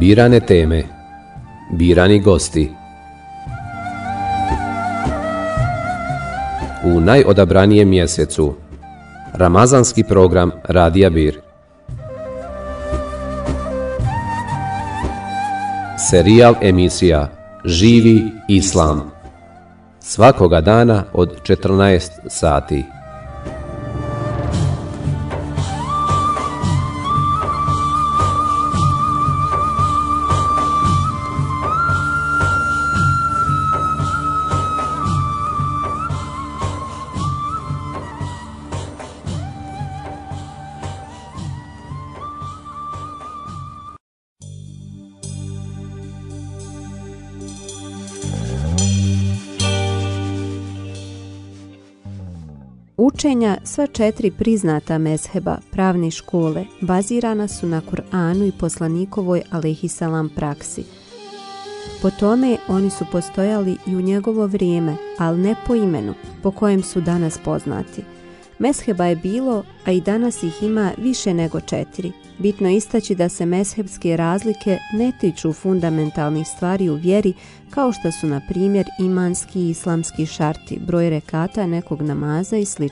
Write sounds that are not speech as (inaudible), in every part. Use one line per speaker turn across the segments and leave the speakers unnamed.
Birane teme. Birani gosti. U najodabranijem mjesecu Ramazanski program Radija Bir. Serijal emisija Živi Islam. Svakoga dana od 14 sati.
Učenja sva četiri priznata mezheba pravne škole bazirana su na Kur'anu i poslanikovoj alehisalam praksi. Po tome oni su postojali i u njegovo vrijeme, ali ne po imenu po kojem su danas poznati – Mesheba je bilo, a i danas ih ima više nego četiri. Bitno istaći da se meshebske razlike ne tiču fundamentalnih stvari u vjeri, kao što su, na primjer, imanski i islamski šarti, broj rekata nekog namaza i sl.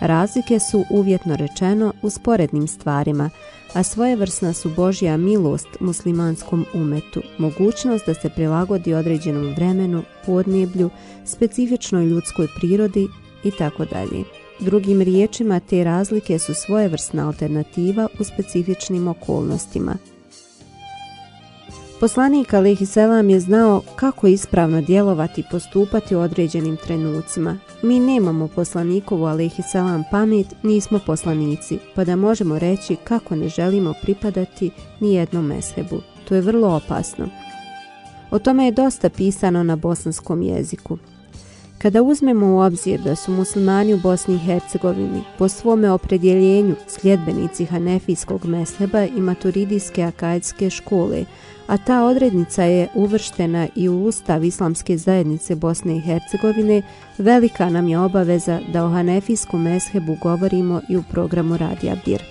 Razlike su, uvjetno rečeno, u sporednim stvarima, a svojevrsna su Božja milost muslimanskom umetu, mogućnost da se prilagodi određenom vremenu, podneblju, specifičnoj ljudskoj prirodi i tako dalje. Drugim riječima, te razlike su svojevrsna alternativa u specifičnim okolnostima. Poslanik Alehi Selam je znao kako ispravno djelovati i postupati u određenim trenucima. Mi nemamo poslanikovu Alehi Selam pamet, nismo poslanici, pa da možemo reći kako ne želimo pripadati ni jednom mesebu. To je vrlo opasno. O tome je dosta pisano na bosanskom jeziku. Kada uzmemo u obzir da su muslimani u Bosni i Hercegovini po svome opredjeljenju sljedbenici Hanefijskog mesheba i maturidijske akajdske škole, a ta odrednica je uvrštena i u Ustav Islamske zajednice Bosne i Hercegovine, velika nam je obaveza da o Hanefijskom meshebu govorimo i u programu Radija Bir.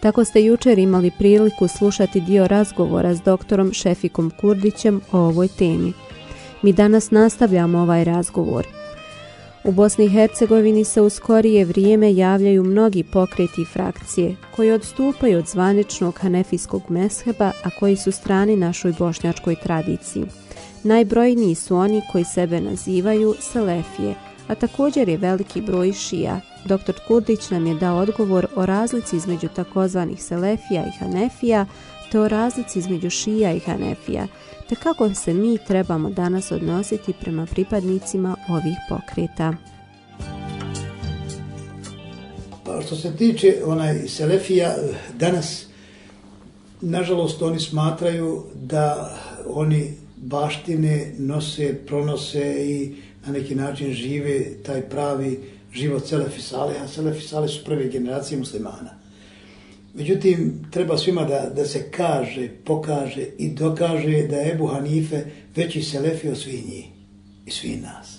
Tako ste jučer imali priliku slušati dio razgovora s doktorom Šefikom Kurdićem o ovoj temi – Mi danas nastavljamo ovaj razgovor. U Bosni i Hercegovini se u skorije vrijeme javljaju mnogi pokreti i frakcije koji odstupaju od zvaničnog hanefijskog mesheba, a koji su strani našoj bošnjačkoj tradiciji. Najbrojniji su oni koji sebe nazivaju Selefije, a također je veliki broj šija. Dr. Kurdić nam je dao odgovor o razlici između takozvanih Selefija i Hanefija, te o razlici između šija i Hanefija, te kako se mi trebamo danas odnositi prema pripadnicima ovih pokreta.
Pa što se tiče onaj Selefija, danas, nažalost, oni smatraju da oni baštine nose, pronose i na neki način žive taj pravi život Selefi Saleha. Selefi Saleh su prve generacije muslimana. Međutim, treba svima da, da se kaže, pokaže i dokaže da je Ebu Hanife veći selefi od svih njih i svih nas.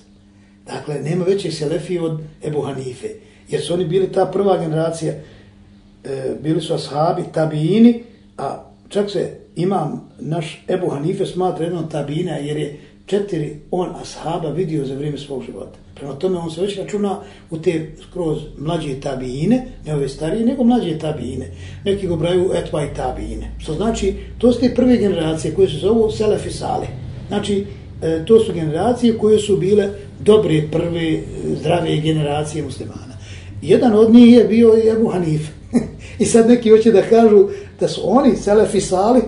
Dakle, nema veći selefi od Ebu Hanife. Jer su oni bili ta prva generacija, e, bili su ashabi, tabijini, a čak se imam, naš Ebu Hanife smatra jednom tabijina jer je četiri on ashaba vidio za vrijeme svog života. Prema tome on se već računa u te skroz mlađe tabijine, ne ove starije, nego mlađe tabijine. Neki go braju etva i tabijine. Što znači, to su te prve generacije koje se zovu Selefi Sale. Znači, e, to su generacije koje su bile dobre, prve, e, zdrave generacije muslimana. Jedan od njih je bio i Ebu Hanif. (laughs) I sad neki hoće da kažu da su oni Selefi Sale,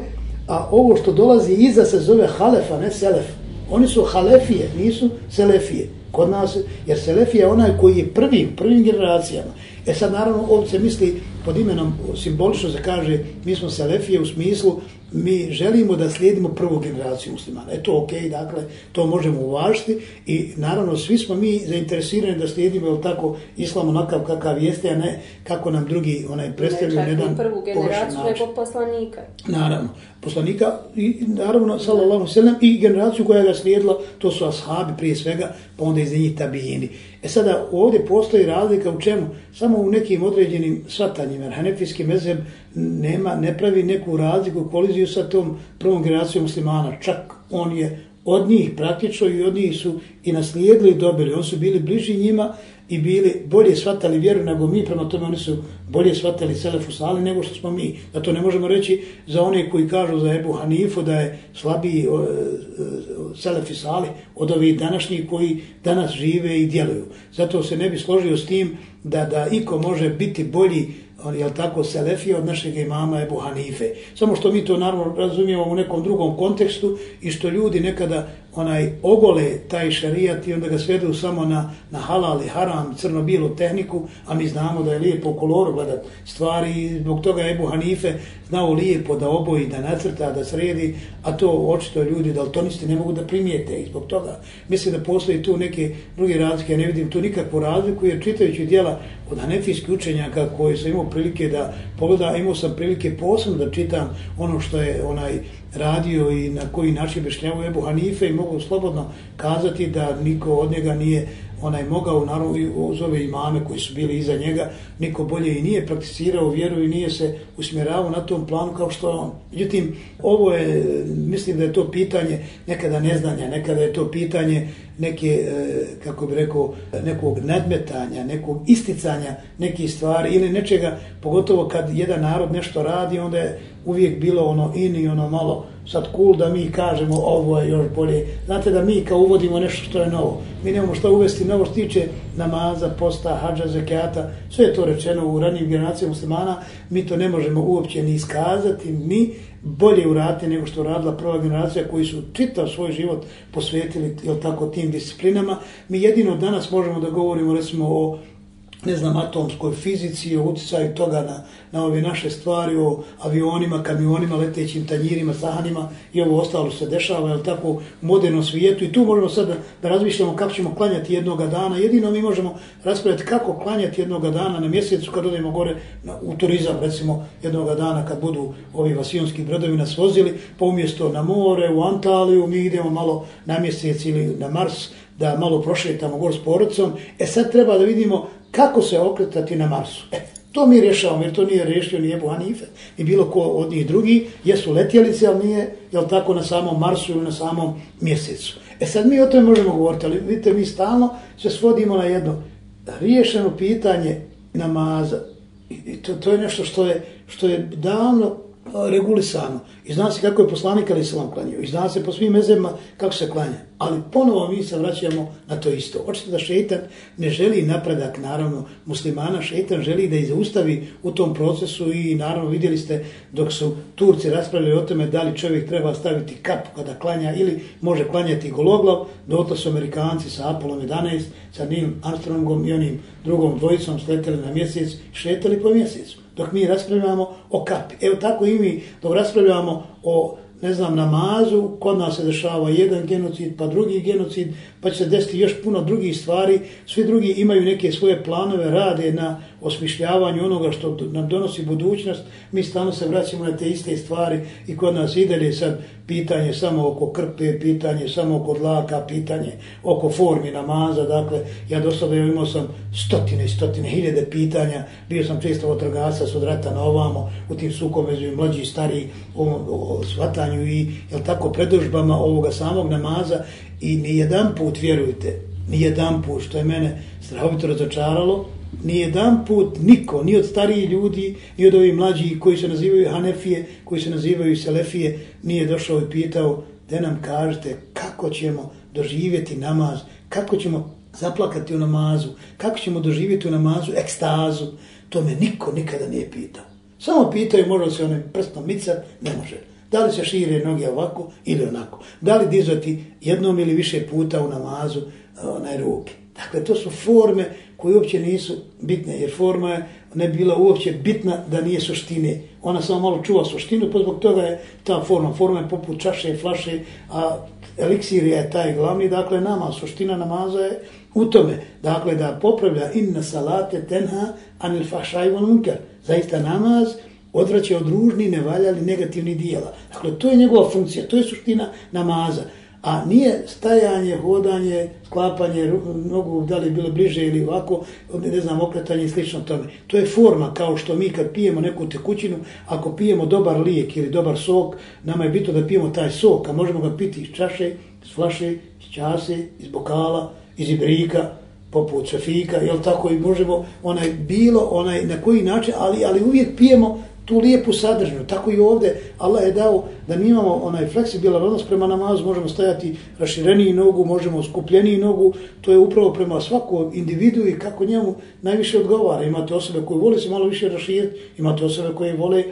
a ovo što dolazi iza se zove Halefa, ne Selef. Oni su Halefije, nisu Selefije kod nas, jer Selefija je onaj koji je prvi, prvim generacijama. E sad naravno ovdje se misli pod imenom simbolično se kaže mi smo Selefije u smislu mi želimo da slijedimo prvu generaciju muslimana. E to ok, dakle, to možemo uvažiti i naravno svi smo mi zainteresirani da slijedimo, jel tako, islam onakav kakav jeste, a ne kako nam drugi onaj predstavljaju
ne,
jedan
prvu generaciju, nego poslanika.
Naravno, poslanika i naravno, sallallahu sallam, i generaciju koja ga slijedila, to su ashabi prije svega, pa onda iz njih tabijini. E sada, ovdje postoji razlika u čemu? Samo u nekim određenim svatanjima, jer hanefijski mezheb nema, ne pravi neku razliku, koliziju sa tom prvom generacijom muslimana. Čak on je od njih praktično i od njih su i naslijedili dobili. On su bili bliži njima i bili bolje shvatali vjeru nego mi, prema tome oni su bolje shvatali Selefu Sali nego što smo mi. Da to ne možemo reći za one koji kažu za Ebu Hanifu da je slabiji uh, Selefi Sali od ovih današnjih koji danas žive i djeluju. Zato se ne bi složio s tim da da iko može biti bolji on je tako selefija od našeg imama Ebu Hanife. Samo što mi to naravno razumijemo u nekom drugom kontekstu i što ljudi nekada onaj ogole taj šarijat i onda ga svedu samo na, na halal i haram, crno-bijelu tehniku, a mi znamo da je lijepo koloru gledat stvari i zbog toga Ebu Hanife znao lijepo da oboji, da nacrta, da sredi, a to očito ljudi daltonisti ne mogu da primijete i zbog toga. Mislim da postoji tu neke druge razlike, ja ne vidim tu nikakvu razliku, jer čitajući dijela od hanefijskih učenjaka koji sam imao prilike da pogleda, imao sam prilike posebno da čitam ono što je onaj radio i na koji način objašnjavao Ebu Hanife i mogu slobodno kazati da niko od njega nije onaj mogao naravno uz ove imame koji su bili iza njega, niko bolje i nije prakticirao vjeru i nije se usmjeravao na tom planu kao što on. Međutim, ovo je, mislim da je to pitanje nekada neznanja, nekada je to pitanje neke, e, kako bi rekao, nekog nadmetanja, nekog isticanja nekih stvari ili nečega, pogotovo kad jedan narod nešto radi, onda je uvijek bilo ono in i ono malo sad cool da mi kažemo ovo je još bolje. Znate da mi kao uvodimo nešto što je novo. Mi nemamo što uvesti novo što tiče namaza, posta, hađa, zekijata. Sve je to rečeno u ranijim generacijama muslimana. Mi to ne možemo uopće ni iskazati. Mi bolje urati nego što radila prva generacija koji su čitav svoj život posvetili jel tako, tim disciplinama. Mi jedino danas možemo da govorimo recimo o ne znam, atomskoj fizici, o utjecaju toga na, na ove naše stvari, o avionima, kamionima, letećim tanjirima, sahanima i ovo ostalo se dešava, je tako, u modernom svijetu. I tu možemo sad da, da razmišljamo kako ćemo klanjati jednoga dana. Jedino mi možemo raspraviti kako klanjati jednoga dana na mjesecu kad odemo gore na, u turizam, recimo, jednoga dana kad budu ovi vasijonski brodovi nas vozili, pa umjesto na more, u Antaliju, mi idemo malo na mjesec ili na Mars, da malo prošetamo gor s porodcom. E sad treba da vidimo kako se okretati na Marsu. E, to mi rješavamo, jer to nije rješio ni Ebu Hanife, ni bilo ko od njih drugi, jesu letjelice, ali nije, jel tako, na samom Marsu ili na samom mjesecu. E sad mi o tome možemo govoriti, ali vidite, mi stalno se svodimo na jedno riješeno pitanje namaza. I to, to je nešto što je, što je davno e, regulisano. I zna se kako je poslanik ali se klanio. I zna se po svim mezema kako se klanja. Ali ponovo mi se vraćamo na to isto. Očito da šetan ne želi napredak, naravno, muslimana. Šetan želi da izaustavi u tom procesu i naravno vidjeli ste dok su Turci raspravili o tome da li čovjek treba staviti kapu kada klanja ili može klanjati gologlav. Doto su Amerikanci sa Apollo 11, sa Neil Armstrongom i onim drugom dvojicom sleteli na mjesec, šetali po mjesecu dok mi raspravljamo o kapi. Evo tako i mi dok raspravljamo o ne znam, namazu, kod nas se dešava jedan genocid, pa drugi genocid, pa će se desiti još puno drugih stvari. Svi drugi imaju neke svoje planove, rade na osmišljavanju onoga što nam donosi budućnost. Mi stalno se vraćamo na te iste stvari i kod nas ide sad pitanje samo oko krpe, pitanje samo oko dlaka, pitanje oko formi namaza. Dakle, ja do sada imao sam stotine i stotine hiljade pitanja. Bio sam često otrgasa od rata na ovamo, u tim sukomezu među mlađi i stariji, o, o, o svatanju i jel tako, predužbama ovoga samog namaza. I ni jedan put, vjerujte, ni jedan put, što je mene strahovito razočaralo, ni jedan put niko, ni od stariji ljudi, ni od ovih mlađih koji se nazivaju Hanefije, koji se nazivaju Selefije, nije došao i pitao da nam kažete kako ćemo doživjeti namaz, kako ćemo zaplakati u namazu, kako ćemo doživjeti u namazu ekstazu. To me niko nikada nije pitao. Samo pitaju, može se onim prstom micat, ne može. Da li se šire noge ovako ili onako? Da li dizati jednom ili više puta u namazu onaj ruke? Dakle, to su forme koje uopće nisu bitne, jer forma je ne bila uopće bitna da nije suštine. Ona samo malo čuva suštinu, pa zbog toga je ta forma. Forma je poput čaše, flaše, a eliksir je taj glavni, dakle nama, suština namaza je u tome, dakle da popravlja inna salate tenha anil fahšaj von unker. Zaista namaz odvraća od ružni, nevaljali, negativni dijela. Dakle, to je njegova funkcija, to je suština namaza. A nije stajanje, hodanje, sklapanje nogu, da li bilo bliže ili ovako, ne znam, okretanje i slično tome. To je forma, kao što mi kad pijemo neku tekućinu, ako pijemo dobar lijek ili dobar sok, nama je bitno da pijemo taj sok, a možemo ga piti iz čaše, iz flaše, iz čase, iz bokala, iz ibrika, poput sefika, jel tako i možemo, onaj bilo, onaj na koji način, ali, ali uvijek pijemo tu lijepu sadržinu. Tako i ovdje Allah je dao da mi imamo onaj fleksibilan odnos prema namazu, možemo stajati rašireniji nogu, možemo skupljeniji nogu, to je upravo prema svakom individu i kako njemu najviše odgovara. Imate osobe koje vole se malo više raširiti, imate osobe koje vole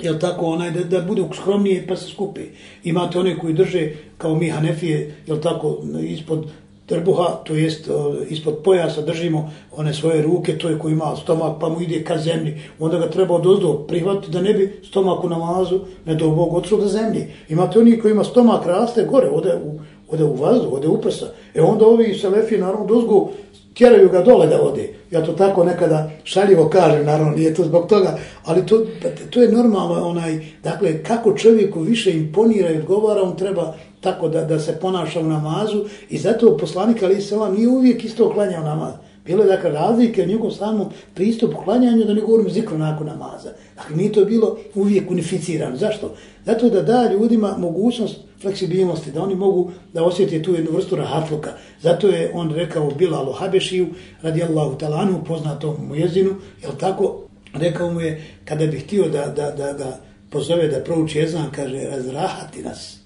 jel tako, onaj, da, da budu skromnije pa se skupi. Imate one koji drže, kao mi Hanefije, jel tako, ispod trbuha, to jest ispod pojasa držimo one svoje ruke, to je koji ima stomak pa mu ide ka zemlji, onda ga treba od ozdo prihvatiti da ne bi stomak u namazu ne do Bog odšao do zemlji. Imate oni koji ima stomak raste gore, ode u, ode u vazdu, ode u prsa. E onda ovi selefi naravno dozgo tjeraju ga dole da ode. Ja to tako nekada šaljivo kažem, naravno nije to zbog toga, ali to, to je normalno, onaj, dakle, kako čovjeku više imponira i odgovara, on treba tako da, da se ponaša u namazu i zato poslanik Ali Selam nije uvijek isto klanjao namaz. Bilo je dakle razlike u njegovom samom pristupu klanjanju da ne govorim zikru nakon namaza. Dakle, nije to bilo uvijek unificirano. Zašto? Zato da da ljudima mogućnost fleksibilnosti, da oni mogu da osjeti tu jednu vrstu rahatluka. Zato je on rekao Bilalu Habešiju, radijallahu talanu, poznatom mu jezinu, jel tako, rekao mu je, kada bi htio da, da, da da pozove da prouči jezan, kaže, razrahati nas,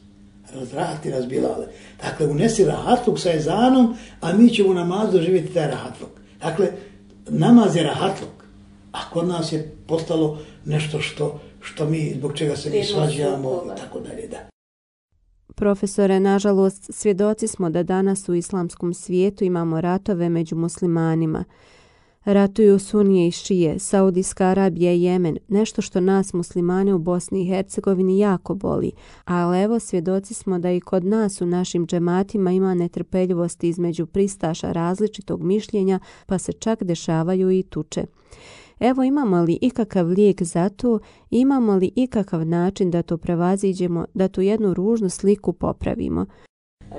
razrahati nas Bilale. Dakle, unesi rahatluk sa jezanom, a mi ćemo namaz doživjeti taj rahatluk. Dakle, namaz je rahatluk, a kod nas je postalo nešto što, što mi, zbog čega se mi svađamo i tako dalje, da.
Profesore, nažalost, svjedoci smo da danas u islamskom svijetu imamo ratove među muslimanima. Ratuju Sunije i Šije, Saudijska Arabija i Jemen, nešto što nas muslimane u Bosni i Hercegovini jako boli. Ali evo svjedoci smo da i kod nas u našim džematima ima netrpeljivosti između pristaša različitog mišljenja, pa se čak dešavaju i tuče. Evo imamo li ikakav lijek za to, imamo li ikakav način da to prevaziđemo, da tu jednu ružnu sliku popravimo.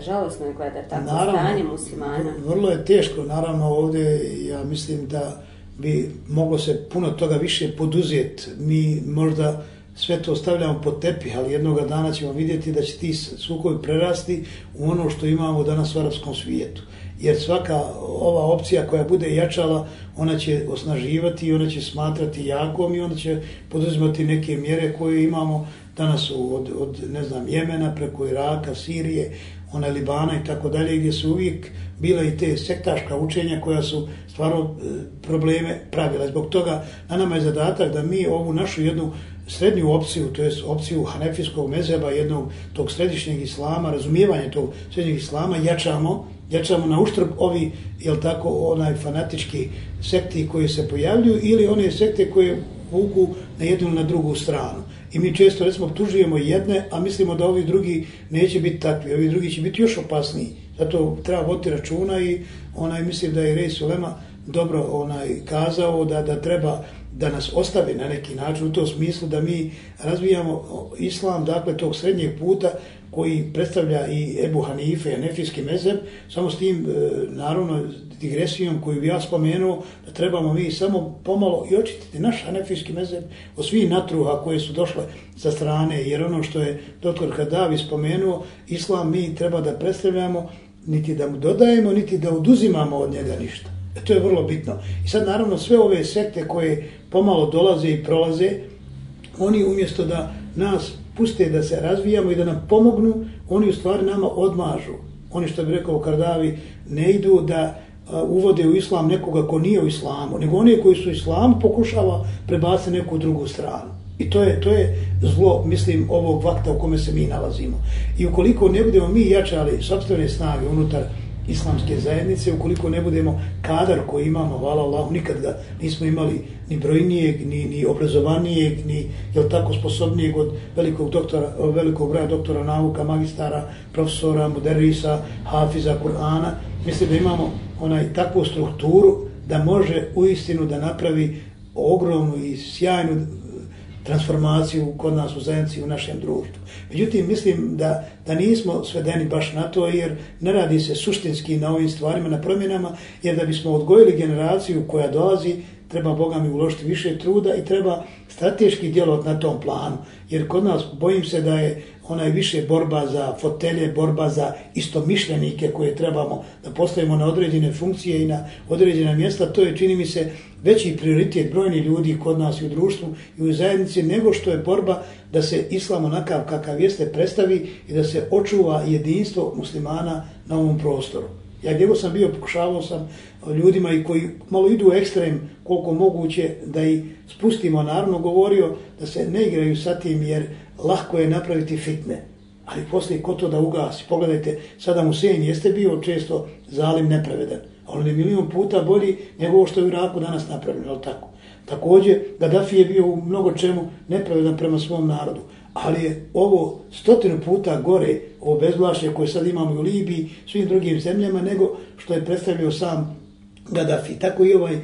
Žalosno je gledati tako naravno, stanje muslimana.
Vrlo je teško, naravno ovdje ja mislim da bi moglo se puno toga više poduzeti. Mi možda sve to ostavljamo pod tepih, ali jednoga dana ćemo vidjeti da će ti sukovi prerasti u ono što imamo danas u arapskom svijetu jer svaka ova opcija koja bude jačala, ona će osnaživati i ona će smatrati jakom i onda će poduzimati neke mjere koje imamo danas od, od ne znam, Jemena preko Iraka, Sirije, ona Libana i tako dalje, gdje su uvijek bila i te sektaška učenja koja su stvarno e, probleme pravila. Zbog toga na nama je zadatak da mi ovu našu jednu srednju opciju, to jest opciju hanefijskog mezeba, jednog tog središnjeg islama, razumijevanje tog srednjeg islama, jačamo, jačamo na uštrb ovi, jel tako, onaj fanatički sekti koji se pojavljuju ili one sekte koje vuku na jednu na drugu stranu. I mi često, recimo, optužujemo jedne, a mislimo da ovi drugi neće biti takvi, ovi drugi će biti još opasniji. Zato treba voditi računa i onaj mislim da je Rej Sulema dobro onaj kazao da da treba da nas ostavi na neki način u tom smislu da mi razvijamo islam, dakle, tog srednjeg puta koji predstavlja i Ebu Hanife, Anefijski mezeb, samo s tim, e, naravno, digresijom koju bi ja spomenuo, da trebamo mi samo pomalo i očititi naš Anefijski mezeb o svih natruha koje su došle sa strane, jer ono što je doktor Kadavi spomenuo, islam mi treba da predstavljamo, niti da mu dodajemo, niti da oduzimamo od njega ništa. E, to je vrlo bitno. I sad, naravno, sve ove sekte koje pomalo dolaze i prolaze, oni umjesto da nas puste da se razvijamo i da nam pomognu, oni u stvari nama odmažu. Oni što bi rekao Kardavi, ne idu da uvode u islam nekoga ko nije u islamu, nego oni koji su u islamu pokušava prebaciti neku drugu stranu. I to je, to je zlo, mislim, ovog vakta u kome se mi nalazimo. I ukoliko ne budemo mi jačali sobstvene snage unutar islamske zajednice, ukoliko ne budemo kadar koji imamo, hvala Allahu, nikad ga nismo imali ni brojnijeg, ni, ni obrazovanijeg, ni jel tako sposobnijeg od velikog, doktora, velikog broja doktora nauka, magistara, profesora, moderisa, hafiza, Kur'ana. Mislim da imamo onaj takvu strukturu da može u istinu da napravi ogromnu i sjajnu transformaciju kod nas u zajednici u našem društvu. Međutim, mislim da, da nismo svedeni baš na to, jer ne radi se suštinski na ovim stvarima, na promjenama, jer da bismo odgojili generaciju koja dolazi, treba Boga mi uložiti više truda i treba strateški djelovat na tom planu. Jer kod nas bojim se da je ona je više borba za fotelje, borba za istomišljenike koje trebamo da postavimo na određene funkcije i na određena mjesta, to je čini mi se veći prioritet brojni ljudi kod nas i u društvu i u zajednici nego što je borba da se islam onakav kakav jeste predstavi i da se očuva jedinstvo muslimana na ovom prostoru. Ja gdje sam bio, pokušavao sam ljudima i koji malo idu u ekstrem koliko moguće da i spustimo, naravno govorio da se ne igraju sa tim jer lahko je napraviti fitne. Ali poslije ko to da ugasi? Pogledajte, sada Musein jeste bio često zalim nepravedan. Ali on je milijon puta bolji nego što je u Iraku danas napravljeno, ali tako? Također, Gaddafi je bio u mnogo čemu nepravedan prema svom narodu. Ali je ovo stotinu puta gore, ovo bezvlašće koje sad imamo u Libiji, svim drugim zemljama, nego što je predstavio sam Gaddafi. Tako i ovaj, e,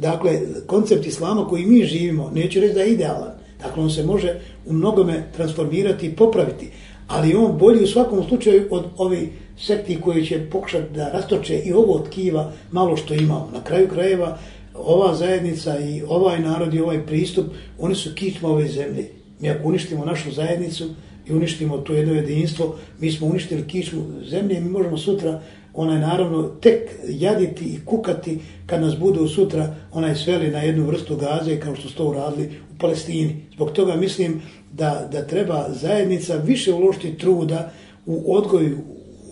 dakle, koncept islama koji mi živimo, neću reći da je idealan, dakle, on se može u mnogome transformirati i popraviti, ali on bolji u svakom slučaju od ovi sekti koji će pokušati da rastoče i ovo tkiva malo što imamo. Na kraju krajeva, ova zajednica i ovaj narod i ovaj pristup, oni su kičma ove zemlje. Mi ako uništimo našu zajednicu i uništimo to jedno jedinstvo, mi smo uništili kičmu zemlje i mi možemo sutra onaj naravno tek jaditi i kukati kad nas budu sutra onaj sveli na jednu vrstu gaze kao što su to uradili Palestini. Zbog toga mislim da, da treba zajednica više uložiti truda u odgoju,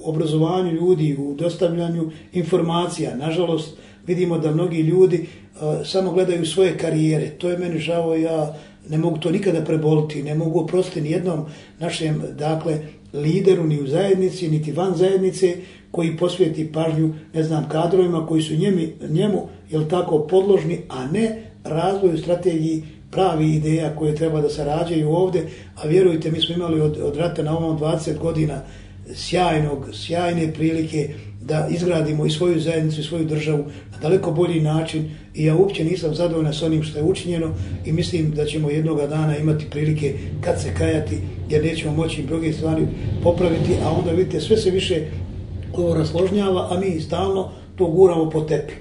u obrazovanju ljudi, u dostavljanju informacija. Nažalost, vidimo da mnogi ljudi uh, samo gledaju svoje karijere. To je meni žao, ja ne mogu to nikada preboliti, ne mogu oprostiti ni jednom našem, dakle, lideru ni u zajednici, niti van zajednice, koji posvijeti pažnju, ne znam, kadrovima koji su njemi, njemu, jel tako, podložni, a ne razvoju strategiji pravi ideja koje treba da se rađaju ovde, a vjerujte, mi smo imali od, od rata na ovom 20 godina sjajnog, sjajne prilike da izgradimo i svoju zajednicu i svoju državu na daleko bolji način i ja uopće nisam zadovoljna s onim što je učinjeno i mislim da ćemo jednoga dana imati prilike kad se kajati jer nećemo moći mnoge stvari popraviti, a onda vidite sve se više ovo rasložnjava, a mi stalno to guramo po tepi.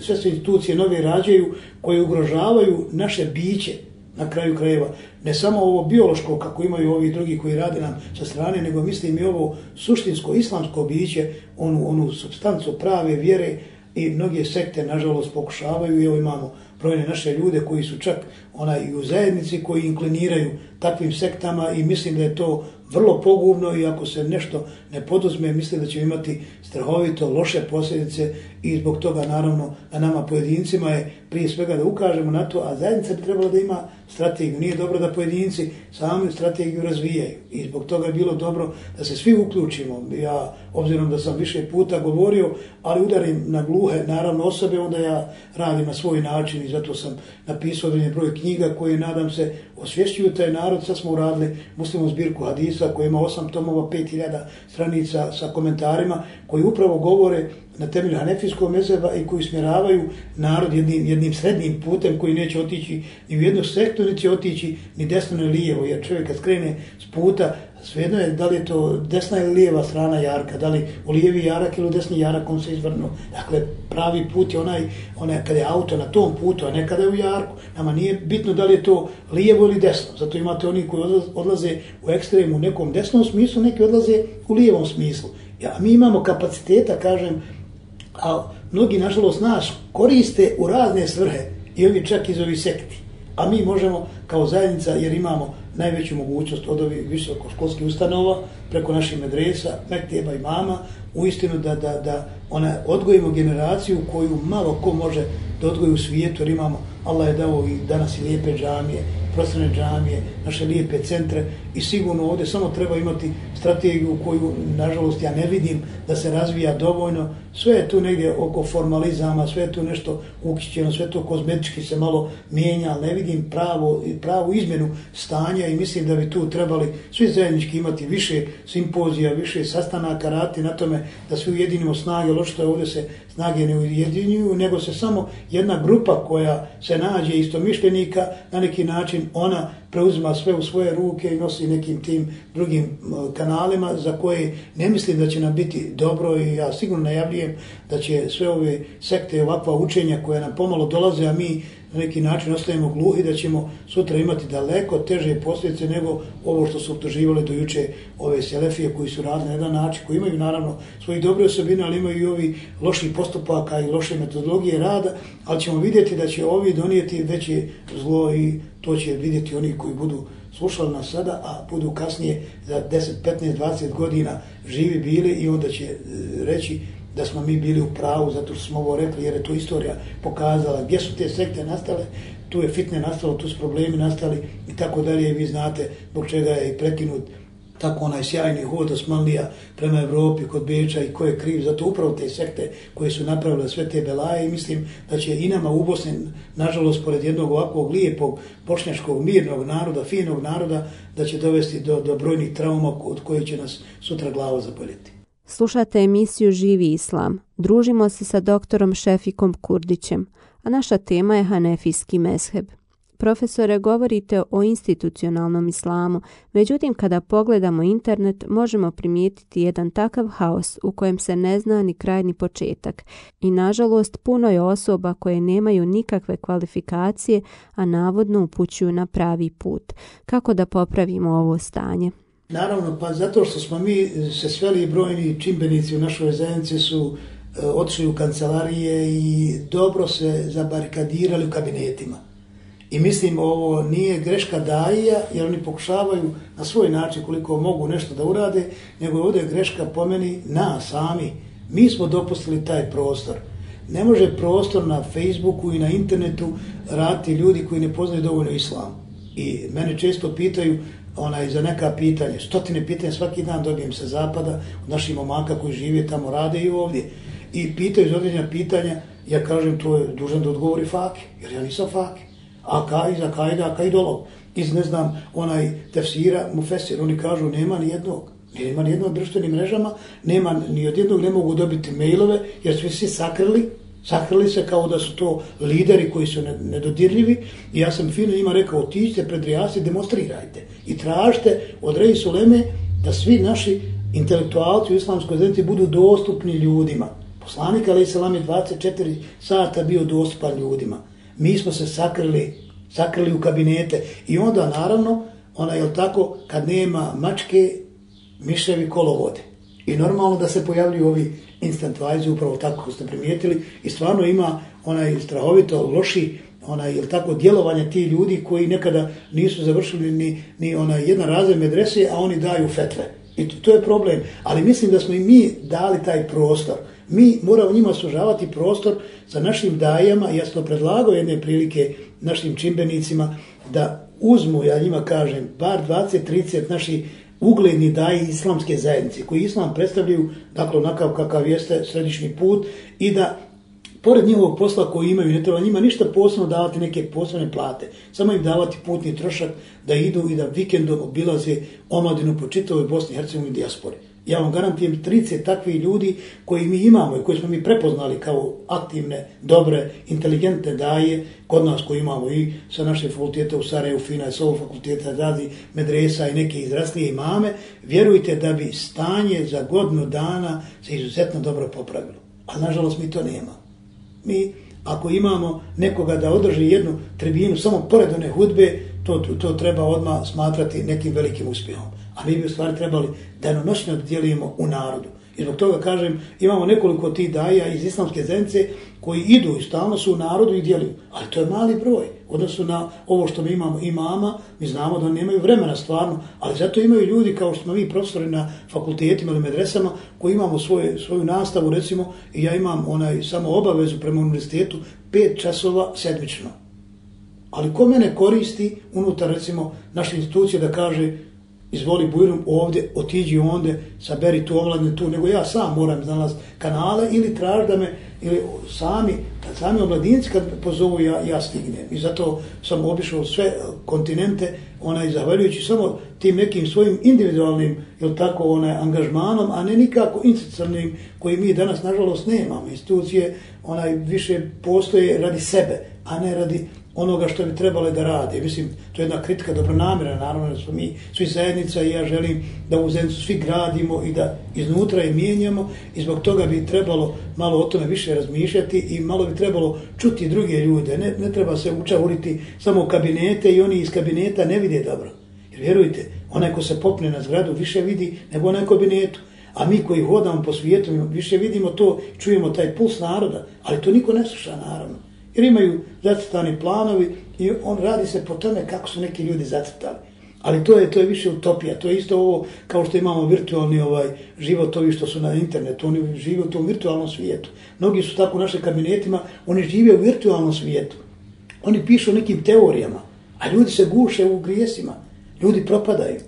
Sve se institucije nove rađaju koje ugrožavaju naše biće na kraju krajeva. Ne samo ovo biološko kako imaju ovi drugi koji rade nam sa strane, nego mislim i ovo suštinsko islamsko biće, onu, onu substancu prave vjere i mnoge sekte nažalost pokušavaju i evo imamo brojne naše ljude koji su čak onaj i u zajednici koji inkliniraju takvim sektama i mislim da je to vrlo pogubno i ako se nešto ne poduzme, mislim da će imati strahovito loše posljedice i zbog toga naravno na nama pojedincima je prije svega da ukažemo na to, a zajednica bi trebala da ima strategiju. Nije dobro da pojedinci sami strategiju razvijaju i zbog toga je bilo dobro da se svi uključimo. Ja, obzirom da sam više puta govorio, ali udarim na gluhe, naravno osobe, onda ja radim na svoj način i zato sam napisao određen broj knjiga koje, nadam se, osvješćuju taj narod. Sad smo uradili muslimu zbirku hadisa koja ima osam tomova, 5000 stranica sa komentarima koji upravo govore na temelju hanefijskog mezeba i koji smjeravaju narod jednim, jednim srednim putem koji neće otići ni u jednu sektu, neće otići ni desno ni lijevo, jer čovjek kad skrene s puta, svejedno je da li je to desna ili lijeva strana jarka, da li u lijevi jarak ili u desni jarak on se izvrnu. Dakle, pravi put je onaj, onaj kada je auto na tom putu, a ne kada je u jarku. Nama nije bitno da li je to lijevo ili desno. Zato imate oni koji odlaze u ekstremu u nekom desnom smislu, neki odlaze u lijevom smislu. Ja, mi imamo kapaciteta, kažem, a mnogi, nažalost, nas koriste u razne svrhe i ovi čak iz ovih sekti. A mi možemo kao zajednica, jer imamo najveću mogućnost od ovih visokoškolskih ustanova, preko naših medresa, mekteba i mama, u istinu da, da, da ona odgojimo generaciju koju malo ko može da odgoji u svijetu, jer imamo, Allah je dao i danas i lijepe džamije, prostrane džamije, naše lijepe centre i sigurno ovdje samo treba imati strategiju koju, nažalost, ja ne vidim da se razvija dovoljno. Sve je tu negdje oko formalizama, sve je tu nešto ukićeno, sve to kozmetički se malo mijenja, ali ne vidim pravo, pravu izmjenu stanja i mislim da bi tu trebali svi zajednički imati više simpozija, više sastanaka, rati na tome da svi ujedinimo snage, lošto što je ovdje se snage ne ujedinjuju, nego se samo jedna grupa koja se nađe isto mišljenika, na neki način ona preuzima sve u svoje ruke i nosi nekim tim drugim kanalima za koje ne mislim da će nam biti dobro i ja sigurno najavljujem da će sve ove sekte i ovakva učenja koja nam pomalo dolaze, a mi na neki način ostajemo gluhi da ćemo sutra imati daleko teže posljedice nego ovo što su optuživali do juče ove selefije koji su radili na jedan način, koji imaju naravno svoje dobre osobine, ali imaju i ovi loši postupaka i loše metodologije rada, ali ćemo vidjeti da će ovi donijeti veće zlo i to će vidjeti oni koji budu slušali nas sada, a budu kasnije za 10, 15, 20 godina živi bili i onda će e, reći da smo mi bili u pravu zato što smo ovo rekli jer je to istorija pokazala. Gdje su te sekte nastale, tu je fitne nastalo, tu su problemi nastali i tako dalje. I vi znate zbog čega je i prekinut tako onaj sjajni hod Osmanlija prema Evropi kod Beča i ko je kriv za to. Upravo te sekte koje su napravile sve te belaje i mislim da će i nama u Bosni, nažalost, pored jednog ovakvog lijepog bošnjačkog mirnog naroda, finog naroda, da će dovesti do, do brojnih trauma od koje će nas sutra glava zaboljeti.
Slušate emisiju Živi Islam. Družimo se sa doktorom Šefikom Kurdićem, a naša tema je Hanefijski mezheb. Profesore, govorite o institucionalnom islamu, međutim kada pogledamo internet možemo primijetiti jedan takav haos u kojem se ne zna ni kraj ni početak i nažalost puno je osoba koje nemaju nikakve kvalifikacije, a navodno upućuju na pravi put. Kako da popravimo ovo stanje?
Naravno, pa zato što smo mi se sveli brojni čimbenici u našoj zajednici su e, otišli u kancelarije i dobro se zabarikadirali u kabinetima. I mislim, ovo nije greška daija, jer oni pokušavaju na svoj način koliko mogu nešto da urade, nego ovdje je greška po meni na sami. Mi smo dopustili taj prostor. Ne može prostor na Facebooku i na internetu rati ljudi koji ne poznaju dovoljno islam. I mene često pitaju, onaj, za neka pitanja, stotine pitanja svaki dan dobijem se zapada od naših momaka koji žive tamo, rade i ovdje. I pitaju za određena pitanja, ja kažem to je dužan da odgovori fake, jer ja nisam fake. A kaj za kaj da, kaj dolog. Iz ne znam, onaj tefsira, mu fesir, oni kažu nema ni jednog. Nema ni jednog društvenim mrežama, nema ni od jednog ne mogu dobiti mailove, jer su svi sakrili, Sakrili se kao da su to lideri koji su nedodirljivi i ja sam fino njima rekao otiđite pred Rijasi, demonstrirajte i tražite od Rej Suleme da svi naši intelektualci u islamskoj zemlji budu dostupni ljudima. Poslanik Ali Salam je 24 sata bio dostupan ljudima. Mi smo se sakrili, sakrili u kabinete i onda naravno, ona je tako, kad nema mačke, miševi kolovode. I normalno da se pojavljuju ovi instant upravo tako kako ste primijetili i stvarno ima onaj strahovito loši onaj ili tako djelovanje ti ljudi koji nekada nisu završili ni ni onaj jedna razred medrese a oni daju fetve. I to, to je problem. Ali mislim da smo i mi dali taj prostor. Mi moramo njima sužavati prostor sa našim dajama. Ja sam predlagao jedne prilike našim čimbenicima da uzmu ja njima kažem bar 20 30 naših ugledni daji islamske zajednice, koji islam predstavljaju, dakle, onakav kakav jeste središnji put i da pored njihovog posla koji imaju, ne treba njima ništa posebno davati neke posebne plate, samo im davati putni trošak da idu i da vikendom obilaze omladinu po čitavoj Bosni i Hercegovini dijaspori ja vam garantijem 30 takvih ljudi koji mi imamo i koji smo mi prepoznali kao aktivne, dobre, inteligentne daje kod nas koji imamo i sa naše fakultete u Sarajevu, Fina sa Sovo fakulteta, radi medresa i neke izraslije imame, vjerujte da bi stanje za godinu dana se izuzetno dobro popravilo. A nažalost mi to nema. Mi, ako imamo nekoga da održi jednu tribinu samo pored one hudbe, to, to treba odmah smatrati nekim velikim uspjehom a mi bi u stvari trebali danonoćno da dijelimo u narodu. I zbog toga kažem, imamo nekoliko tih daja iz islamske zemce koji idu i stalno su u narodu i djeluju. Ali to je mali broj. Odnosno na ovo što mi imamo imama, mi znamo da nemaju vremena stvarno, ali zato imaju ljudi kao što smo mi profesori na fakultetima ili medresama koji imamo svoje, svoju nastavu, recimo, i ja imam onaj samo obavezu prema univerzitetu pet časova sedmično. Ali ko mene koristi unutar, recimo, naše institucije da kaže izvoli bujrum ovdje, otiđi onde, saberi tu ovladne tu, nego ja sam moram znalaz kanale ili traži da me, ili sami, sami omladinci kad pozovu ja, ja stignem. I zato sam obišao sve kontinente, onaj, zahvaljujući samo tim nekim svojim individualnim, ili tako, onaj, angažmanom, a ne nikako institucionalnim koji mi danas, nažalost, nemamo. Institucije, onaj, više postoje radi sebe, a ne radi onoga što bi trebale da rade. Mislim, to je jedna kritika dobronamjera, naravno da smo mi svi zajednica i ja želim da u zemlju svi gradimo i da iznutra je mijenjamo i zbog toga bi trebalo malo o tome više razmišljati i malo bi trebalo čuti druge ljude. Ne, ne treba se učavuriti samo u kabinete i oni iz kabineta ne vide dobro. Jer vjerujte, onaj ko se popne na zgradu više vidi nego onaj kabinetu. A mi koji hodamo po svijetu više vidimo to, čujemo taj puls naroda, ali to niko ne sluša naravno. Jer imaju zacrtani planovi i on radi se po tome kako su neki ljudi zacrtali. Ali to je to je više utopija. To je isto ovo kao što imamo virtualni ovaj život, ovi što su na internetu, oni žive u tom virtualnom svijetu. Mnogi su tako u našim kabinetima, oni žive u virtualnom svijetu. Oni pišu nekim teorijama, a ljudi se guše u grijesima. Ljudi propadaju.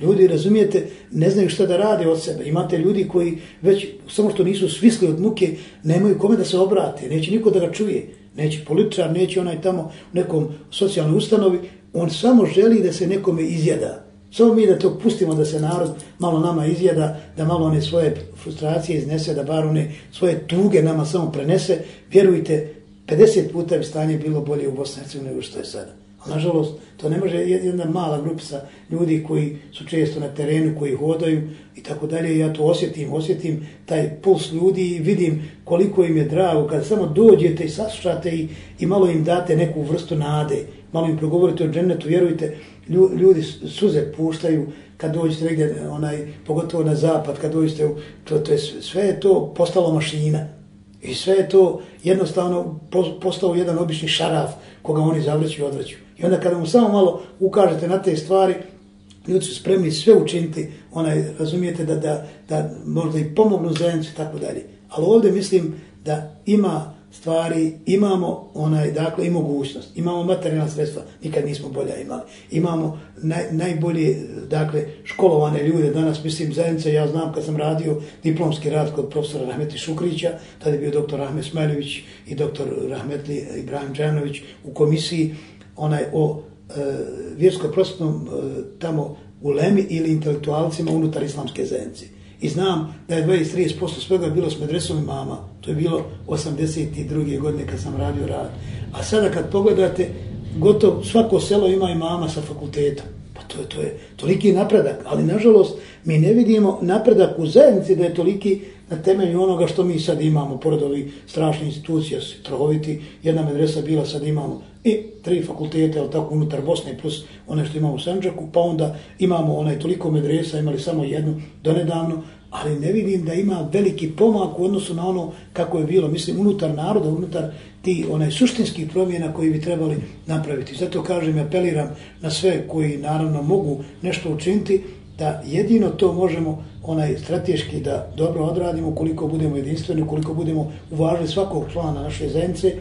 Ljudi, razumijete, ne znaju šta da rade od sebe. Imate ljudi koji već, samo što nisu svisli od muke, nemaju kome da se obrate, neće niko da ga čuje neće političar, neće onaj tamo u nekom socijalnoj ustanovi, on samo želi da se nekome izjeda. Samo mi da to pustimo da se narod malo nama izjeda, da malo one svoje frustracije iznese, da bar one svoje tuge nama samo prenese. Vjerujte, 50 puta bi stanje bilo bolje u Bosni nego što je sada. Nažalost, to ne može jedna mala grupica ljudi koji su često na terenu, koji hodaju i tako dalje. Ja to osjetim, osjetim taj puls ljudi i vidim koliko im je drago kad samo dođete i saslušate i, i malo im date neku vrstu nade, malo im progovorite o džennetu, vjerujte, ljudi suze puštaju kad dođete negdje, onaj, pogotovo na zapad, kad dođete, to, to je, sve je to postalo mašina. I sve je to jednostavno postao jedan obični šaraf koga oni zavreću i odvreću. I onda kada mu samo malo ukažete na te stvari, ljudi su spremni sve učiniti, onaj, razumijete da, da, da možda i pomognu zajednicu i tako dalje. Ali ovdje mislim da ima stvari, imamo onaj, dakle, i mogućnost, imamo materijalna sredstva, nikad nismo bolja imali. Imamo naj, najbolje, dakle, školovane ljude danas, mislim, zajednice, ja znam kad sam radio diplomski rad kod profesora Rahmeti Šukrića, tada je bio doktor Rahmet Smeljević i doktor Rahmetli Ibrahim Džanović u komisiji, onaj o e, vjersko-prosvetnom e, tamo ulemi ili intelektualcima unutar islamske zajednice. I znam da je 20-30% svega bilo s medresom mama. To je bilo 82. godine kad sam radio rad. A sada kad pogledate, gotovo svako selo ima imama sa fakulteta. Pa to je, to je toliki napredak. Ali nažalost mi ne vidimo napredak u zajednici da je toliki na temelju onoga što mi sad imamo, pored ovih strašnih institucija, strahoviti, jedna medresa bila, sad imamo i tri fakultete, ali tako, unutar Bosne, plus one što imamo u Sanđaku, pa onda imamo onaj toliko medresa, imali samo jednu donedavno, ali ne vidim da ima veliki pomak u odnosu na ono kako je bilo, mislim, unutar naroda, unutar ti onaj suštinskih promjena koji bi trebali napraviti. Zato kažem, apeliram na sve koji naravno mogu nešto učiniti, da jedino to možemo onaj strateški da dobro odradimo koliko budemo jedinstveni, koliko budemo uvažili svakog člana naše zajednice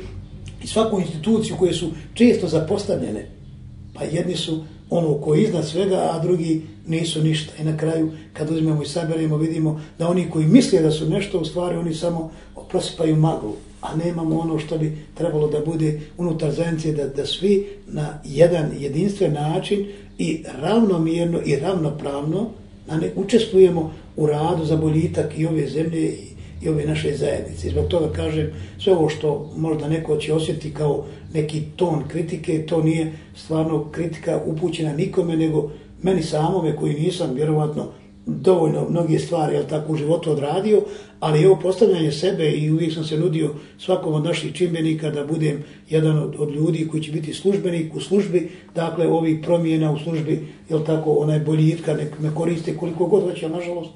i svaku instituciju koje su često zapostavljene. Pa jedni su ono koji iznad svega, a drugi nisu ništa. I na kraju, kad uzmemo i saberemo, vidimo da oni koji misle da su nešto, u stvari oni samo prosipaju maglu. A nemamo ono što bi trebalo da bude unutar zajednice, da, da svi na jedan jedinstven način i ravnomjerno i ravnopravno da ne učestvujemo u radu za boljitak i ove zemlje i, i ove naše zajednice. Zbog toga kažem, sve ovo što možda neko će osjetiti kao neki ton kritike, to nije stvarno kritika upućena nikome, nego meni samome koji nisam vjerovatno dovoljno mnoge stvari ali tako u životu odradio, ali ovo postavljanje sebe i uvijek sam se nudio svakom od naših čimbenika da budem jedan od, od ljudi koji će biti službenik u službi, dakle ovih promjena u službi, jel tako, onaj boljitka, nek me koriste koliko god hoće, nažalost,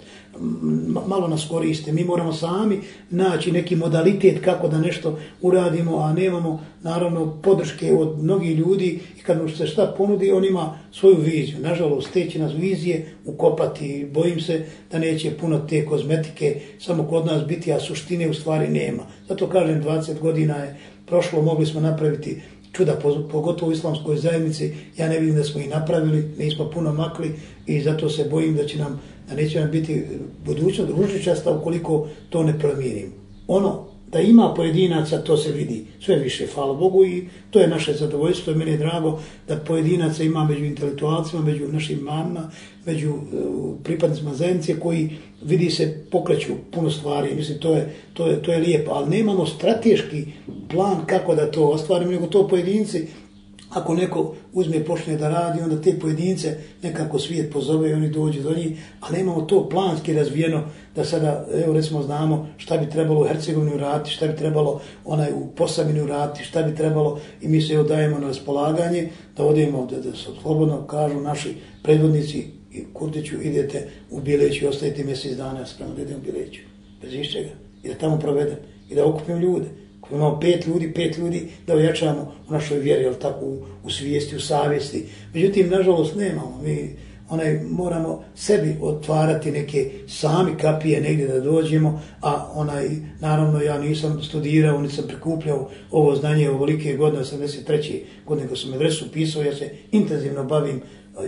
malo nas koriste. Mi moramo sami naći neki modalitet kako da nešto uradimo, a nemamo naravno podrške od mnogih ljudi i kad mu se šta ponudi, on ima svoju viziju. Nažalost, te će nas vizije ukopati. Bojim se da neće puno te kozmetike samo kod nas biti, a suštine u stvari nema. Zato kažem, 20 godina je prošlo, mogli smo napraviti čuda, pogotovo u islamskoj zajednici, ja ne vidim da smo i napravili, nismo puno makli i zato se bojim da će nam, da neće nam biti budućnost ružičasta ukoliko to ne promijenim. Ono da ima pojedinaca, to se vidi. Sve više, hvala Bogu, i to je naše zadovoljstvo, meni je drago da pojedinaca ima među intelektualcima, među našim mamama, među uh, pripadnicima zajednice koji vidi se pokreću puno stvari, mislim, to je, to je, to je lijepo, ali nemamo strateški plan kako da to ostvarimo, nego to pojedinci ako neko uzme i počne da radi, onda te pojedince nekako svijet pozove i oni dođu do njih, a imamo to planski razvijeno da sada, evo recimo, znamo šta bi trebalo u Hercegovini uraditi, šta bi trebalo onaj u Posavini uraditi, šta bi trebalo i mi se evo dajemo na raspolaganje da odemo, da, da se slobodno kažu naši predvodnici i Kurtiću, idete u Bileću i ostajete mjesec dana spremno da idem u Bileću, bez išćega, i da tamo provedem i da okupim ljude imamo pet ljudi, pet ljudi da ojačamo u našoj vjeri, jel tako, u, u svijesti, u savjesti. Međutim, nažalost, nemamo. Mi onaj, moramo sebi otvarati neke sami kapije negdje da dođemo, a onaj, naravno, ja nisam studirao, nisam prikupljao ovo znanje ovolike velike godine, 83. godine kad sam adresu pisao, ja se intenzivno bavim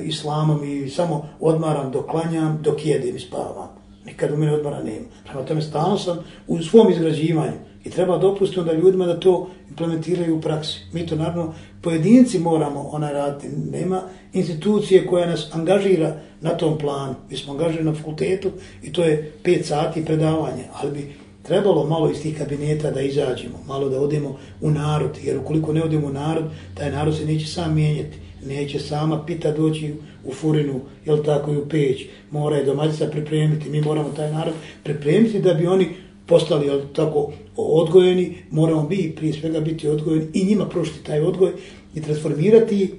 islamom i samo odmaram dok klanjam, dok jedem i spavam. Nikad u mene odmara nema. Prema tome, stalno sam u svom izgrađivanju. I treba dopustiti onda ljudima da to implementiraju u praksi. Mi to naravno pojedinci moramo ona raditi. Nema institucije koja nas angažira na tom planu. Mi smo angažirani na fakultetu i to je pet sati predavanja. Ali bi trebalo malo iz tih kabineta da izađemo, malo da odemo u narod. Jer ukoliko ne odemo u narod, taj narod se neće sam mijenjati. Neće sama pita doći u furinu, jel tako i u peć. Mora je domaćica pripremiti. Mi moramo taj narod pripremiti da bi oni postali od tako odgojeni, moramo bi prije svega biti odgojeni i njima prošti taj odgoj i transformirati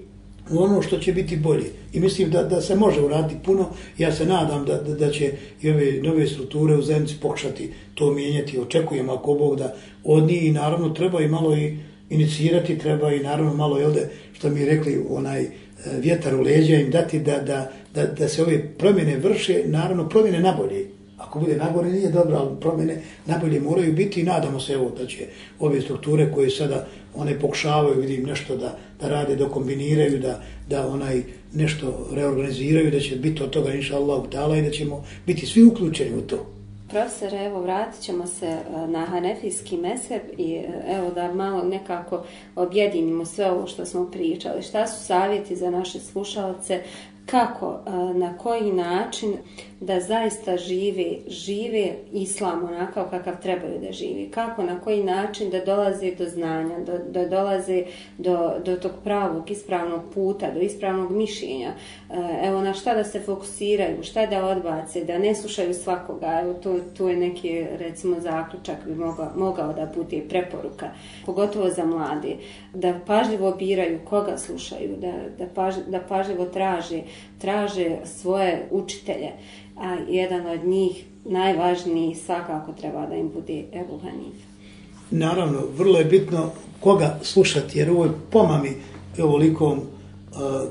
u ono što će biti bolje. I mislim da, da se može uraditi puno. Ja se nadam da, da, da će i ove nove strukture u zemlji pokušati to mijenjati. Očekujem ako Bog da od njih i naravno treba i malo i inicirati, treba i naravno malo, i ovde što mi rekli, onaj vjetar u leđa im dati da, da, da, da se ove promjene vrše, naravno promjene na bolje ako bude nagore nije dobro, ali promjene najbolje moraju biti i nadamo se evo da će ove strukture koje sada one pokušavaju, vidim nešto da, da rade, da kombiniraju, da, da onaj nešto reorganiziraju, da će biti od toga inša Allah dala i da ćemo biti svi uključeni u to.
Profesor, evo vratit ćemo se eh, na Hanefijski meseb i eh, evo da malo nekako objedinimo sve ovo što smo pričali. Šta su savjeti za naše slušalce kako, eh, na koji način da zaista žive, žive islam onako kakav trebaju da živi. Kako, na koji način da dolaze do znanja, do, da dolaze do, do tog pravog, ispravnog puta, do ispravnog mišljenja. E, evo, na šta da se fokusiraju, šta da odbace, da ne slušaju svakoga. Evo, to, to je neki, recimo, zaključak bi mogao, mogao da bude preporuka, pogotovo za mlade. Da pažljivo biraju koga slušaju, da, da, paž, da pažljivo traže traže svoje učitelje, a jedan od njih, najvažniji, svakako treba da im bude Ebu Hanif.
Naravno, vrlo je bitno koga slušati, jer ovo je pomami ovolikom, e,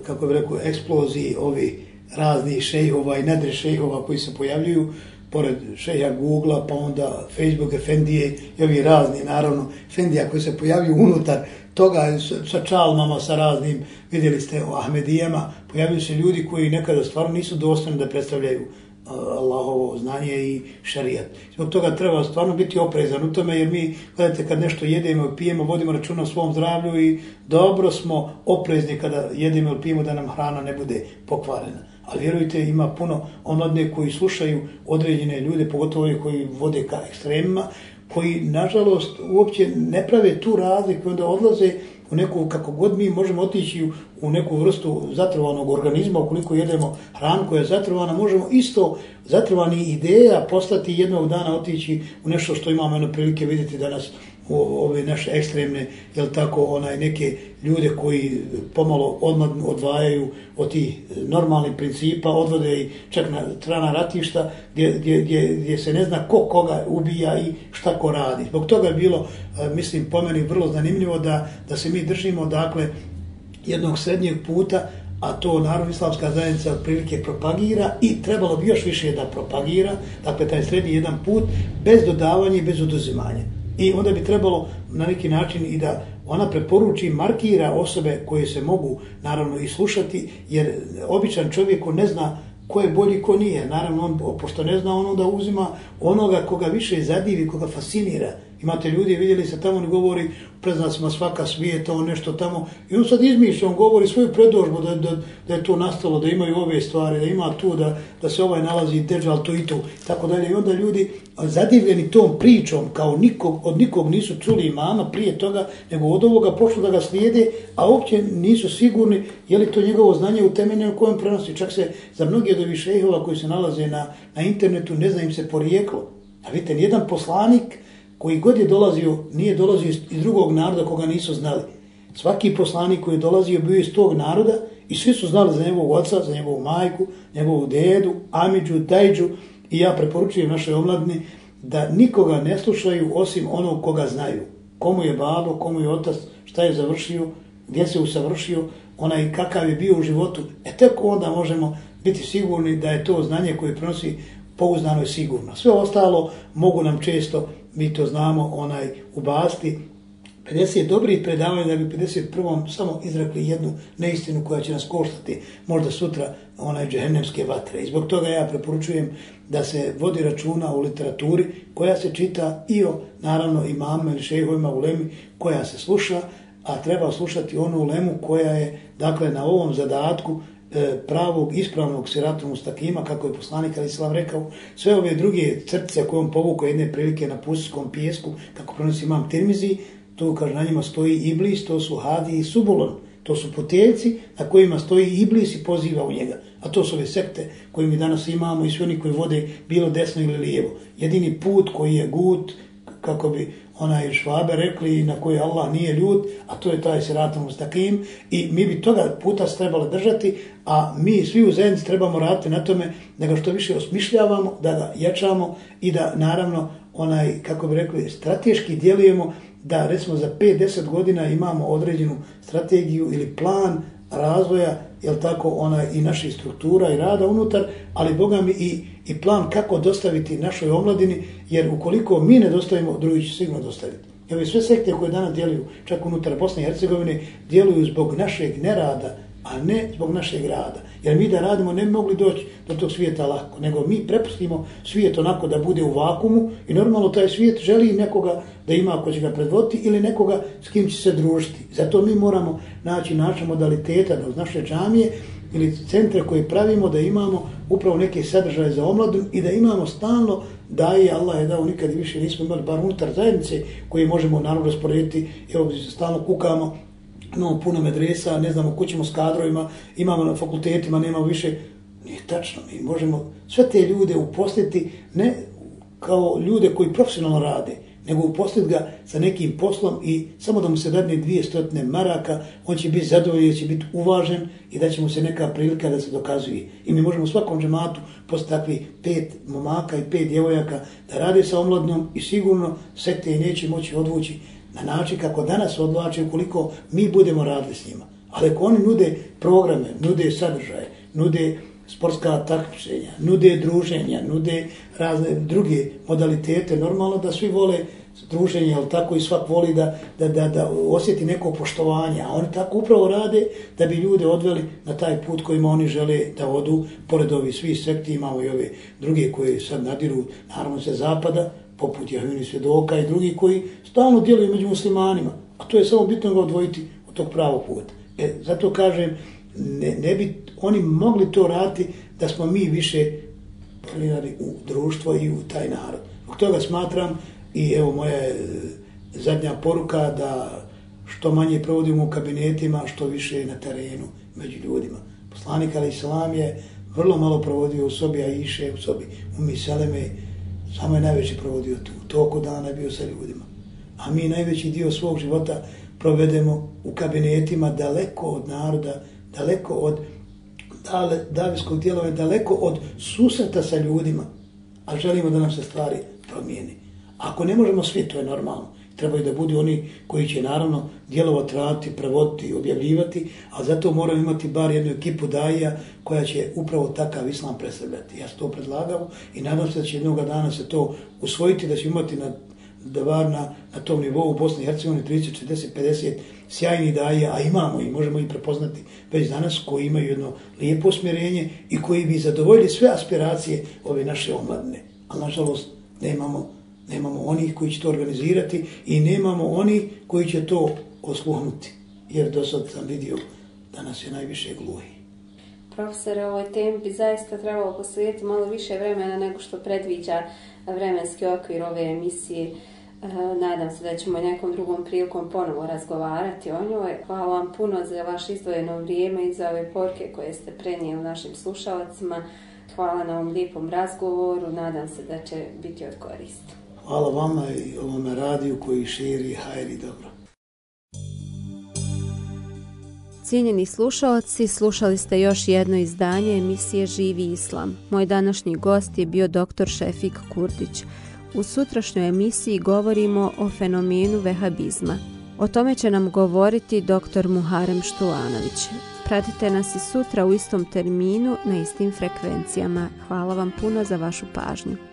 kako bih rekao, eksploziji ovi razni šejhova i nadre šejhova koji se pojavljuju, pored šeja Google-a, pa onda Facebook, Efendije i ovi razni, naravno, Efendija koji se pojavljuju unutar toga sa čalmama, sa raznim, vidjeli ste o Ahmedijama, pojavljaju se ljudi koji nekada stvarno nisu dostani da predstavljaju Allahovo znanje i šarijat. Zbog toga treba stvarno biti oprezan u tome, jer mi, gledajte, kad nešto jedemo, i pijemo, vodimo računa o svom zdravlju i dobro smo oprezni kada jedemo ili pijemo da nam hrana ne bude pokvarena. Ali vjerujte, ima puno omladne koji slušaju određene ljude, pogotovo koji vode ka ekstremima, koji, nažalost, uopće ne prave tu razliku, onda odlaze u neku, kako god mi možemo otići u neku vrstu zatrovanog organizma, ukoliko jedemo hranu koja je zatrovana, možemo isto zatrovani ideja postati jednog dana otići u nešto što imamo jedno prilike vidjeti danas ove naše ekstremne, jel tako, onaj neke ljude koji pomalo odmah odvajaju od tih normalnih principa, odvode i čak na trana ratišta gdje, gdje, gdje, gdje se ne zna ko koga ubija i šta ko radi. Zbog toga je bilo, mislim, po meni vrlo zanimljivo da, da se mi držimo, dakle, jednog srednjeg puta, a to naravno islamska zajednica otprilike propagira i trebalo bi još više da propagira, dakle taj srednji jedan put bez dodavanja i bez oduzimanja I onda bi trebalo na neki način i da ona preporuči, markira osobe koje se mogu naravno i slušati, jer običan čovjek ko ne zna ko je bolji, ko nije. Naravno, on, pošto ne zna, on onda uzima onoga koga više zadivi, koga fascinira. Imate ljudi, vidjeli se tamo, on govori preznacima svaka svijeta, on nešto tamo. I on sad izmišlja, on govori svoju predožbu da, da, da je to nastalo, da imaju ove stvari, da ima tu, da, da se ovaj nalazi deđal, to i to, tako dalje. I onda ljudi zadivljeni tom pričom, kao nikog, od nikog nisu čuli imama prije toga, nego od ovoga pošlo da ga slijede, a uopće nisu sigurni je li to njegovo znanje u kojem prenosi. Čak se za mnogi od ovih šehova koji se nalaze na, na internetu ne zna im se porijeklo. A vidite, nijedan poslanik, koji god je dolazio, nije dolazio iz, drugog naroda koga nisu znali. Svaki poslanik koji je dolazio bio iz tog naroda i svi su znali za njegovog oca, za njegovu majku, njegovu dedu, Amidžu, Dajđu i ja preporučujem našoj omladni da nikoga ne slušaju osim onog koga znaju. Komu je babo, komu je otac, šta je završio, gdje se usavršio, onaj kakav je bio u životu. E tako onda možemo biti sigurni da je to znanje koje prenosi pouzdano i sigurno. Sve ostalo mogu nam često mi to znamo, onaj ubasti 50 dobrih predavanja da bi 51. samo izrekli jednu neistinu koja će nas koštati možda sutra onaj džehennemske vatre. I zbog toga ja preporučujem da se vodi računa u literaturi koja se čita i o naravno imame ili šehovima u lemi koja se sluša, a treba slušati onu ulemu koja je dakle na ovom zadatku E, pravog, ispravnog siratom ustakima, kako je poslanik Ali Islam rekao, sve ove druge crtice koje on povukao jedne prilike na pustskom pijesku, kako prenosi imam Tirmizi, to kaže na njima stoji Iblis, to su Hadi i Subulon, to su poteljci na kojima stoji Iblis i poziva u njega. A to su ove sekte koje mi danas imamo i svi oni koji vode bilo desno ili lijevo. Jedini put koji je gut, kako bi onaj švabe rekli na koji Allah nije ljud, a to je taj siratom mustakim i mi bi toga puta trebali držati, a mi svi u zajednici trebamo raditi na tome da ga što više osmišljavamo, da ga jačamo i da naravno onaj, kako bi rekli, strateški djelujemo da recimo za 5-10 godina imamo određenu strategiju ili plan razvoja, jel tako, ona i naša struktura i rada unutar, ali Boga mi i, i plan kako dostaviti našoj omladini, jer ukoliko mi ne dostavimo, drugi će sigurno dostaviti. Evo sve sekte koje danas djeluju, čak unutar Bosne i Hercegovine, djeluju zbog našeg nerada, a ne zbog našeg rada. Jer mi da radimo ne mogli doći do tog svijeta lako, nego mi prepustimo svijet onako da bude u vakumu i normalno taj svijet želi nekoga da ima ko će ga predvoditi ili nekoga s kim će se družiti. Zato mi moramo naći naša modaliteta da uz naše džamije ili centre koje pravimo da imamo upravo neke sadržaje za omladu i da imamo stalno da je Allah je dao nikad više nismo imali bar unutar zajednice koje možemo naravno rasporediti evo stalno kukamo imamo puno medresa, ne znamo ko ćemo s kadrovima, imamo na fakultetima, nemamo više, nije tačno, mi možemo sve te ljude uposliti ne kao ljude koji profesionalno rade, nego uposliti ga sa nekim poslom i samo da mu se dadne dvije stotne maraka, on će biti zadovoljen, će biti uvažen i da će mu se neka prilika da se dokazuje. I mi možemo u svakom džematu poslati takvi pet momaka i pet djevojaka da rade sa omladnom i sigurno sekte te neće moći odvući na način kako danas odlače koliko mi budemo radili s njima. Ali ako oni nude programe, nude sadržaje, nude sportska takmičenja, nude druženja, nude razne druge modalitete, normalno da svi vole druženje, ali tako i svak voli da, da, da, da osjeti neko poštovanje, a oni tako upravo rade da bi ljude odveli na taj put kojima oni žele da odu, pored ovih svih sekti imamo i ove druge koje sad nadiru, naravno se zapada, poput Jahvini svjedoka i drugi koji stalno djeluju među muslimanima. A to je samo bitno ga odvojiti od tog pravog puta. E, zato kažem, ne, ne bi oni mogli to raditi da smo mi više plinali u društvo i u taj narod. Zbog toga smatram i evo moja e, zadnja poruka da što manje provodimo u kabinetima, što više na terenu među ljudima. Poslanik Ali Islam je vrlo malo provodio u sobi, a iše u sobi. U Miseleme samo je najveći provodio tu. toliko dana je bio sa ljudima. A mi najveći dio svog života provedemo u kabinetima daleko od naroda, daleko od dale, davijskog dijelova, daleko od susreta sa ljudima. A želimo da nam se stvari promijeni. Ako ne možemo svi, to je normalno. Trebaju da budu oni koji će naravno djelovati, raditi, prevoditi, objavljivati, a zato moramo imati bar jednu ekipu daija koja će upravo takav islam predstavljati. Ja sam to predlagao i nadam se da će jednog dana se to usvojiti, da će imati na da var na, na tom nivou u Bosni i Hercegovini 30, 40, 50 sjajni daje, a imamo i možemo ih prepoznati već danas koji imaju jedno lijepo smjerenje i koji bi zadovoljili sve aspiracije ove naše omladne. A nažalost nemamo, nemamo onih koji će to organizirati i nemamo oni koji će to osluhnuti. Jer do sad sam vidio da nas je najviše gluhi.
Profesore, ovoj temi bi zaista trebalo posvetiti malo više vremena nego što predviđa vremenski okvir ove emisije. E, nadam se da ćemo nekom drugom prilikom ponovo razgovarati o njoj. Hvala vam puno za vaše izdvojeno vrijeme i za ove porke koje ste prenijeli našim slušalcima. Hvala na ovom lijepom razgovoru. Nadam se da će biti od koristi.
Hvala vama i ovome radiju koji širi hajri dobro.
Cijenjeni slušalci, slušali ste još jedno izdanje emisije Živi Islam. Moj današnji gost je bio dr. Šefik Kurdić. U sutrašnjoj emisiji govorimo o fenomenu vehabizma. O tome će nam govoriti dr. Muharem Štulanović. Pratite nas i sutra u istom terminu na istim frekvencijama. Hvala vam puno za vašu pažnju.